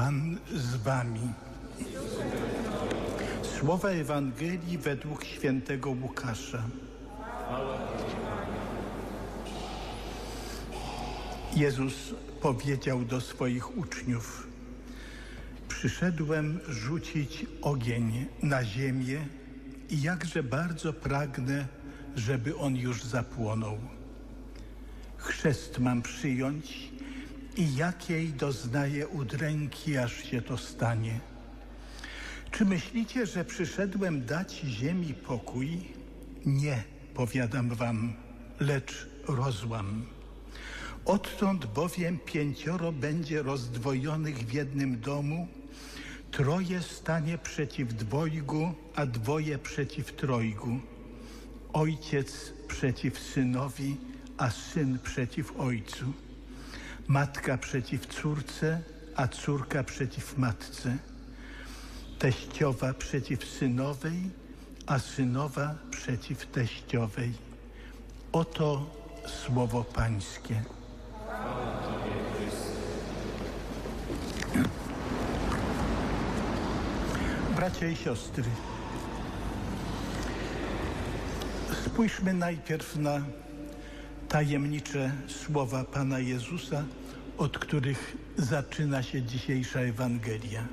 Pan z wami. Słowa Ewangelii według świętego Łukasza. Jezus powiedział do swoich uczniów: Przyszedłem rzucić ogień na ziemię i jakże bardzo pragnę, żeby on już zapłonął. Chrzest mam przyjąć i jakiej doznaję udręki, aż się to stanie. Czy myślicie, że przyszedłem dać ziemi pokój? Nie, powiadam wam, lecz rozłam. Odtąd bowiem pięcioro będzie rozdwojonych w jednym domu, troje stanie przeciw dwojgu, a dwoje przeciw trojgu. Ojciec przeciw synowi, a syn przeciw ojcu. Matka przeciw córce, a córka przeciw matce. Teściowa przeciw synowej, a synowa przeciw teściowej. Oto słowo Pańskie. Bracia i siostry, spójrzmy najpierw na tajemnicze słowa Pana Jezusa, od których zaczyna się dzisiejsza Ewangelia.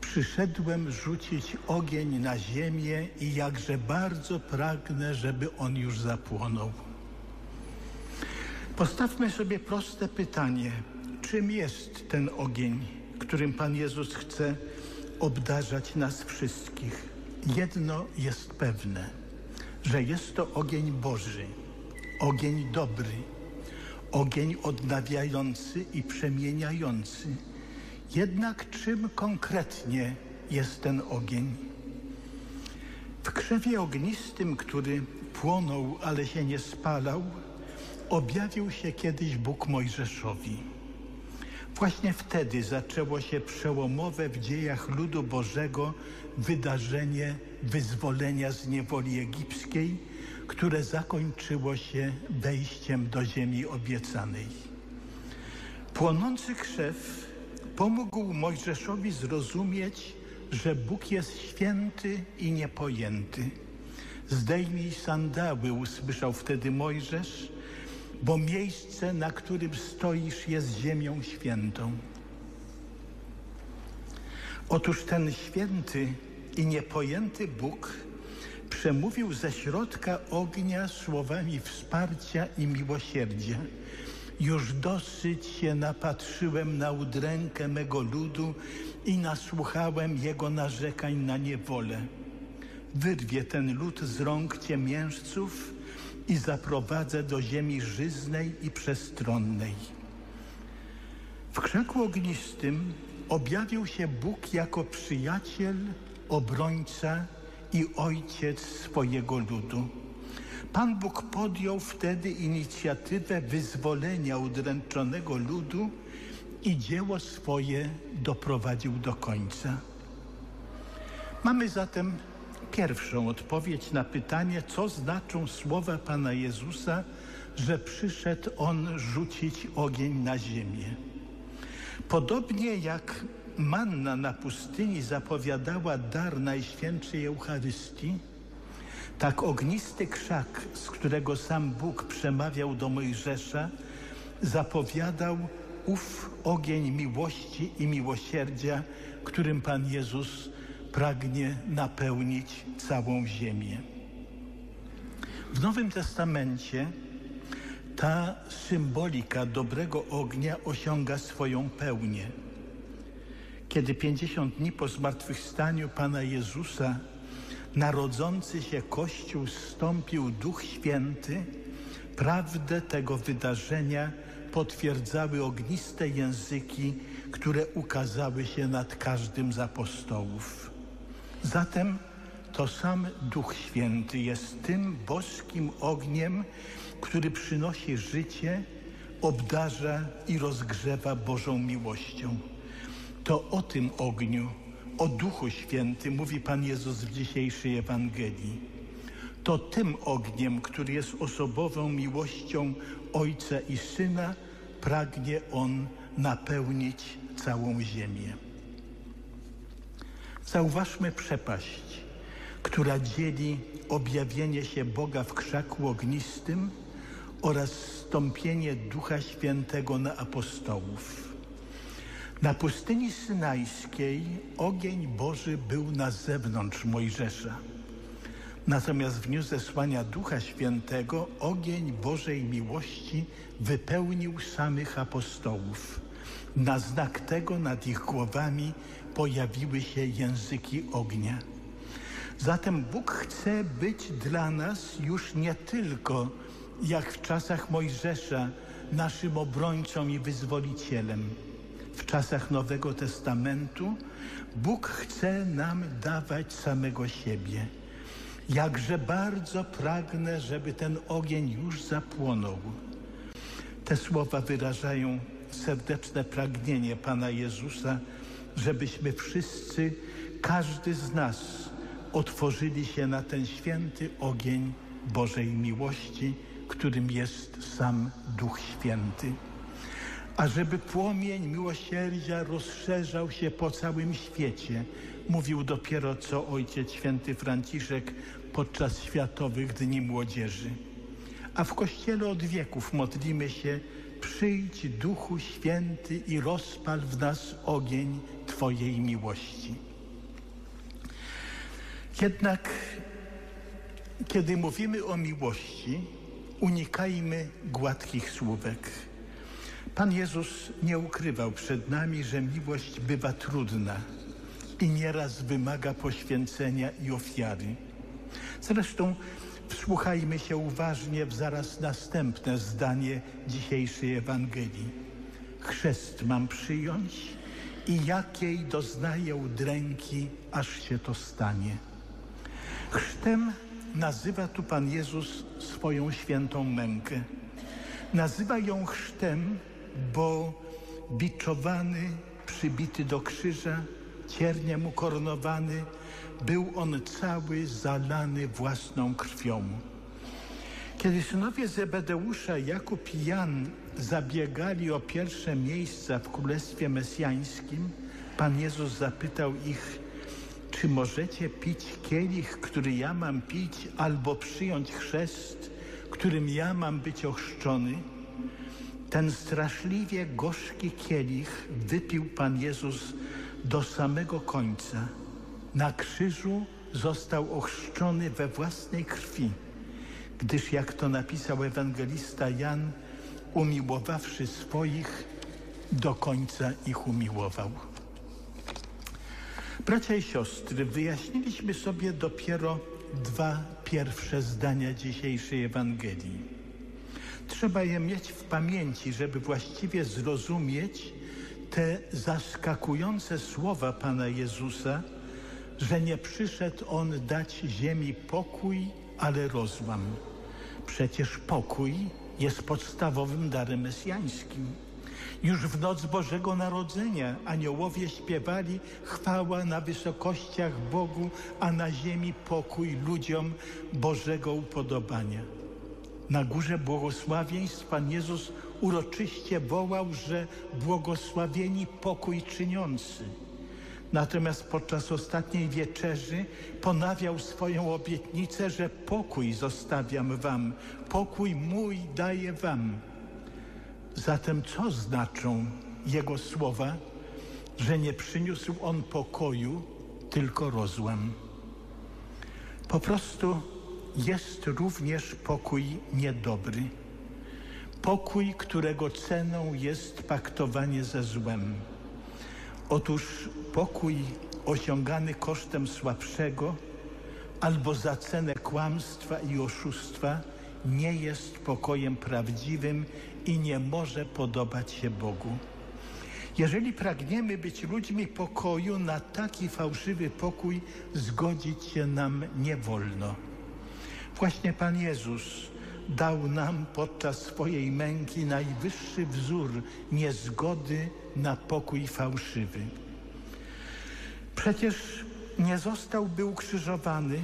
Przyszedłem rzucić ogień na ziemię i jakże bardzo pragnę, żeby on już zapłonął. Postawmy sobie proste pytanie: czym jest ten ogień, którym Pan Jezus chce obdarzać nas wszystkich? Jedno jest pewne, że jest to ogień Boży, ogień dobry, ogień odnawiający i przemieniający. Jednak czym konkretnie jest ten ogień? W krzewie ognistym, który płonął, ale się nie spalał, objawił się kiedyś Bóg Mojżeszowi. Właśnie wtedy zaczęło się przełomowe w dziejach ludu Bożego wydarzenie wyzwolenia z niewoli egipskiej, które zakończyło się wejściem do ziemi obiecanej. Płonący krzew pomógł Mojżeszowi zrozumieć, że Bóg jest święty i niepojęty. Zdejmij sandały, usłyszał wtedy Mojżesz, bo miejsce, na którym stoisz, jest ziemią świętą. Otóż ten święty i niepojęty Bóg przemówił ze środka ognia słowami wsparcia i miłosierdzia. Już dosyć się napatrzyłem na udrękę mego ludu i nasłuchałem jego narzekań na niewolę. Wyrwie ten lud z rąk ciemiężców i zaprowadzę do ziemi żyznej i przestronnej. W krzaku ognistym objawił się Bóg jako przyjaciel, obrońca i ojciec swojego ludu. Pan Bóg podjął wtedy inicjatywę wyzwolenia udręczonego ludu i dzieło swoje doprowadził do końca. Mamy zatem pierwszą odpowiedź na pytanie, co znaczą słowa Pana Jezusa, że przyszedł On rzucić ogień na ziemię. Podobnie jak manna na pustyni zapowiadała dar Najświętszej Eucharystii, tak ognisty krzak, z którego sam Bóg przemawiał do Mojżesza, zapowiadał ów ogień miłości i miłosierdzia, którym Pan Jezus pragnie napełnić całą ziemię. W Nowym Testamencie ta symbolika dobrego ognia osiąga swoją pełnię. Kiedy pięćdziesiąt dni po zmartwychwstaniu Pana Jezusa narodzący się Kościół stąpił Duch Święty, prawdę tego wydarzenia potwierdzały ogniste języki, które ukazały się nad każdym z apostołów. Zatem to sam Duch Święty jest tym boskim ogniem, który przynosi życie, obdarza i rozgrzewa Bożą miłością. To o tym ogniu, o Duchu Świętym mówi Pan Jezus w dzisiejszej Ewangelii. To tym ogniem, który jest osobową miłością Ojca i Syna, pragnie On napełnić całą ziemię. Zauważmy przepaść, która dzieli objawienie się Boga w krzaku ognistym oraz stąpienie Ducha Świętego na apostołów. Na pustyni synajskiej ogień Boży był na zewnątrz Mojżesza. Natomiast w dniu zesłania Ducha Świętego ogień Bożej miłości wypełnił samych apostołów. Na znak tego nad ich głowami pojawiły się języki ognia. Zatem Bóg chce być dla nas już nie tylko, jak w czasach Mojżesza, naszym obrońcą i wyzwolicielem. W czasach Nowego Testamentu Bóg chce nam dawać samego siebie. Jakże bardzo pragnę, żeby ten ogień już zapłonął. Te słowa wyrażają serdeczne pragnienie Pana Jezusa, żebyśmy wszyscy, każdy z nas otworzyli się na ten święty ogień Bożej miłości, którym jest sam Duch Święty. A żeby płomień miłosierdzia rozszerzał się po całym świecie, mówił dopiero co Ojciec Święty Franciszek podczas Światowych Dni Młodzieży. A w Kościele od wieków modlimy się Przyjdź Duchu Święty i rozpal w nas ogień Twojej miłości. Jednak kiedy mówimy o miłości, unikajmy gładkich słówek. Pan Jezus nie ukrywał przed nami, że miłość bywa trudna i nieraz wymaga poświęcenia i ofiary. Zresztą wsłuchajmy się uważnie w zaraz następne zdanie dzisiejszej Ewangelii. Chrzest mam przyjąć i jakiej doznaję udręki, aż się to stanie. Chrztem nazywa tu Pan Jezus swoją świętą mękę. Nazywa ją chrztem, bo biczowany, przybity do krzyża, cierniem ukoronowany, był on cały zalany własną krwią. Kiedy synowie Zebedeusza, Jakub i Jan zabiegali o pierwsze miejsca w Królestwie Mesjańskim, Pan Jezus zapytał ich, czy możecie pić kielich, który ja mam pić, albo przyjąć chrzest, którym ja mam być ochrzczony? Ten straszliwie gorzki kielich wypił Pan Jezus do samego końca. Na krzyżu został ochrzczony we własnej krwi, gdyż jak to napisał ewangelista Jan, umiłowawszy swoich, do końca ich umiłował. Bracia i siostry, wyjaśniliśmy sobie dopiero dwa pierwsze zdania dzisiejszej Ewangelii. Trzeba je mieć w pamięci, żeby właściwie zrozumieć te zaskakujące słowa Pana Jezusa, że nie przyszedł On dać ziemi pokój, ale rozłam. Przecież pokój jest podstawowym darem mesjańskim. Już w noc Bożego Narodzenia aniołowie śpiewali chwała na wysokościach Bogu, a na ziemi pokój ludziom Bożego upodobania. Na górze błogosławieństw Pan Jezus uroczyście wołał, że błogosławieni pokój czyniący. Natomiast podczas ostatniej wieczerzy ponawiał swoją obietnicę, że pokój zostawiam wam, pokój mój daję wam. Zatem co znaczą jego słowa, że nie przyniósł on pokoju, tylko rozłam? Po prostu jest również pokój niedobry. Pokój, którego ceną jest paktowanie ze złem. Otóż pokój osiągany kosztem słabszego albo za cenę kłamstwa i oszustwa nie jest pokojem prawdziwym i nie może podobać się Bogu. Jeżeli pragniemy być ludźmi pokoju, na taki fałszywy pokój zgodzić się nam nie wolno. Właśnie Pan Jezus dał nam podczas swojej męki najwyższy wzór niezgody na pokój fałszywy. Przecież nie zostałby ukrzyżowany,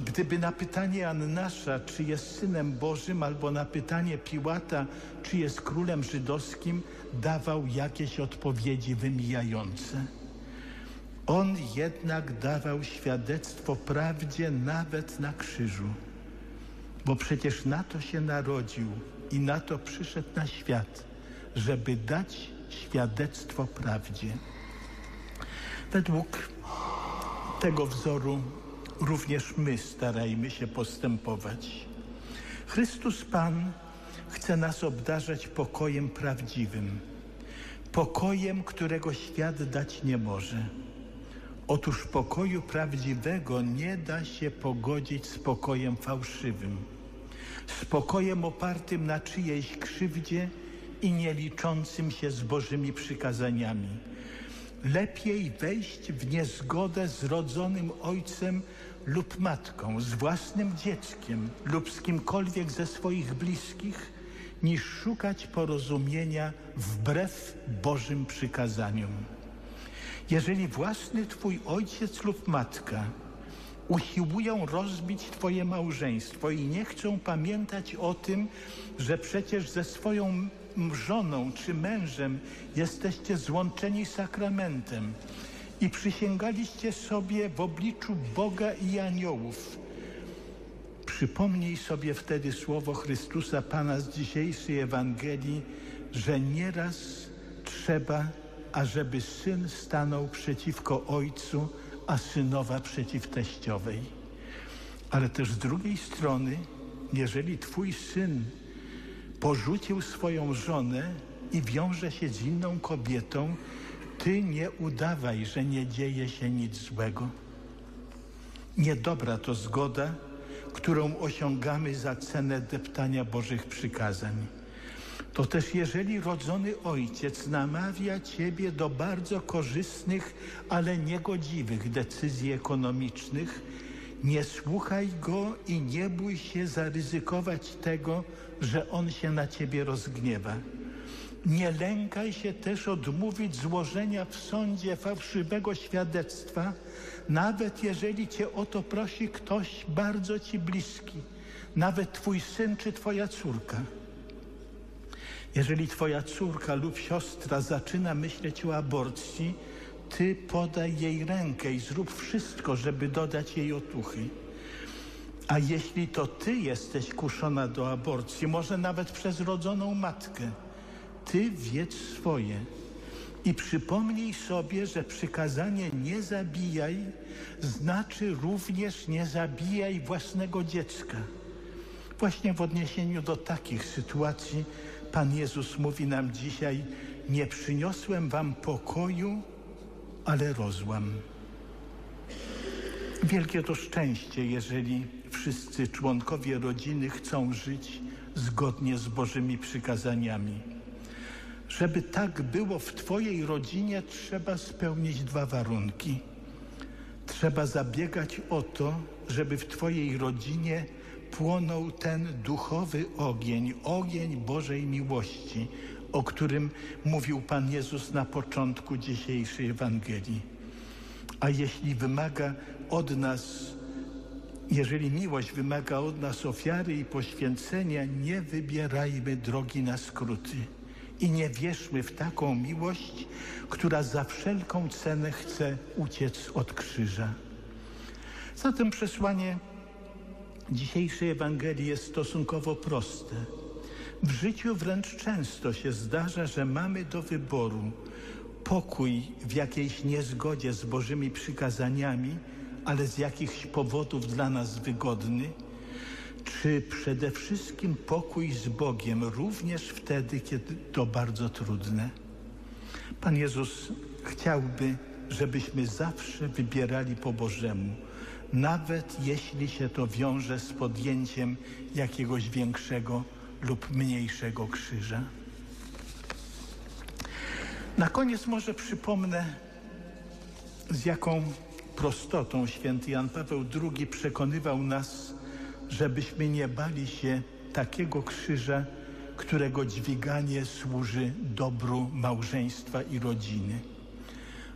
gdyby na pytanie Annasza, czy jest synem Bożym, albo na pytanie Piłata, czy jest królem żydowskim, dawał jakieś odpowiedzi wymijające. On jednak dawał świadectwo prawdzie nawet na krzyżu, bo przecież na to się narodził i na to przyszedł na świat, żeby dać świadectwo prawdzie. Według tego wzoru również my starajmy się postępować. Chrystus Pan chce nas obdarzać pokojem prawdziwym, pokojem, którego świat dać nie może. Otóż pokoju prawdziwego nie da się pogodzić z pokojem fałszywym, z pokojem opartym na czyjejś krzywdzie i nie liczącym się z Bożymi przykazaniami. Lepiej wejść w niezgodę z rodzonym ojcem lub matką, z własnym dzieckiem lub z kimkolwiek ze swoich bliskich, niż szukać porozumienia wbrew Bożym przykazaniom. Jeżeli własny Twój ojciec lub matka usiłują rozbić Twoje małżeństwo i nie chcą pamiętać o tym, że przecież ze swoją żoną czy mężem jesteście złączeni sakramentem i przysięgaliście sobie w obliczu Boga i aniołów. Przypomnij sobie wtedy słowo Chrystusa Pana z dzisiejszej Ewangelii, że nieraz trzeba, ażeby syn stanął przeciwko ojcu, a synowa przeciw teściowej. Ale też z drugiej strony, jeżeli twój syn porzucił swoją żonę i wiąże się z inną kobietą, ty nie udawaj, że nie dzieje się nic złego. Niedobra to zgoda, którą osiągamy za cenę deptania Bożych przykazań. To też jeżeli rodzony ojciec namawia ciebie do bardzo korzystnych, ale niegodziwych decyzji ekonomicznych, nie słuchaj go i nie bój się zaryzykować tego, że on się na ciebie rozgniewa. Nie lękaj się też odmówić złożenia w sądzie fałszywego świadectwa, nawet jeżeli cię o to prosi ktoś bardzo ci bliski, nawet twój syn czy twoja córka. Jeżeli twoja córka lub siostra zaczyna myśleć o aborcji, ty podaj jej rękę i zrób wszystko, żeby dodać jej otuchy. A jeśli to ty jesteś kuszona do aborcji, może nawet przez rodzoną matkę, ty wiedz swoje. I przypomnij sobie, że przykazanie nie zabijaj znaczy również nie zabijaj własnego dziecka. Właśnie w odniesieniu do takich sytuacji Pan Jezus mówi nam dzisiaj: Nie przyniosłem wam pokoju, ale rozłam. Wielkie to szczęście, jeżeli wszyscy członkowie rodziny chcą żyć zgodnie z Bożymi przykazaniami. Żeby tak było w Twojej rodzinie, trzeba spełnić dwa warunki. Trzeba zabiegać o to, żeby w Twojej rodzinie płonął ten duchowy ogień, ogień Bożej miłości, o którym mówił Pan Jezus na początku dzisiejszej Ewangelii. A jeśli wymaga od nas, jeżeli miłość wymaga od nas ofiary i poświęcenia, nie wybierajmy drogi na skróty i nie wierzmy w taką miłość, która za wszelką cenę chce uciec od krzyża. Zatem przesłanie dzisiejszej Ewangelii jest stosunkowo proste. W życiu wręcz często się zdarza, że mamy do wyboru pokój w jakiejś niezgodzie z Bożymi przykazaniami, ale z jakichś powodów dla nas wygodny, czy przede wszystkim pokój z Bogiem, również wtedy, kiedy to bardzo trudne. Pan Jezus chciałby, żebyśmy zawsze wybierali po Bożemu, nawet jeśli się to wiąże z podjęciem jakiegoś większego lub mniejszego krzyża. Na koniec może przypomnę, z jaką prostotą święty Jan Paweł II przekonywał nas, żebyśmy nie bali się takiego krzyża, którego dźwiganie służy dobru małżeństwa i rodziny.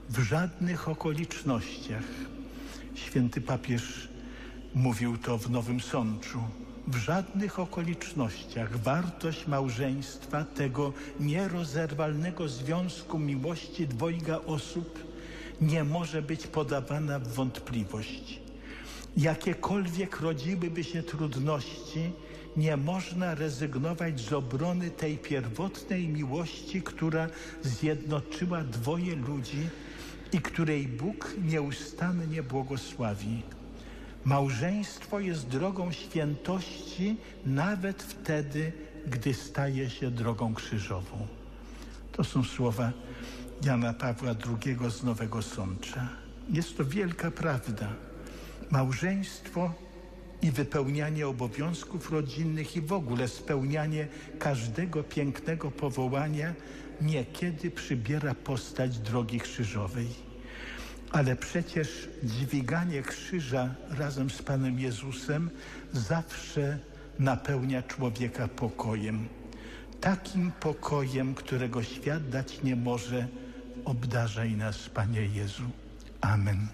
W żadnych okolicznościach święty papież Mówił to w Nowym Sączu. W żadnych okolicznościach wartość małżeństwa, tego nierozerwalnego związku miłości dwojga osób, nie może być podawana w wątpliwość. Jakiekolwiek rodziłyby się trudności, nie można rezygnować z obrony tej pierwotnej miłości, która zjednoczyła dwoje ludzi i której Bóg nieustannie błogosławi. Małżeństwo jest drogą świętości nawet wtedy, gdy staje się drogą krzyżową. To są słowa Jana Pawła II z Nowego Sącza. Jest to wielka prawda. Małżeństwo i wypełnianie obowiązków rodzinnych i w ogóle spełnianie każdego pięknego powołania niekiedy przybiera postać drogi krzyżowej. Ale przecież dźwiganie krzyża razem z Panem Jezusem zawsze napełnia człowieka pokojem. Takim pokojem, którego świat dać nie może, obdarzaj nas, Panie Jezu. Amen.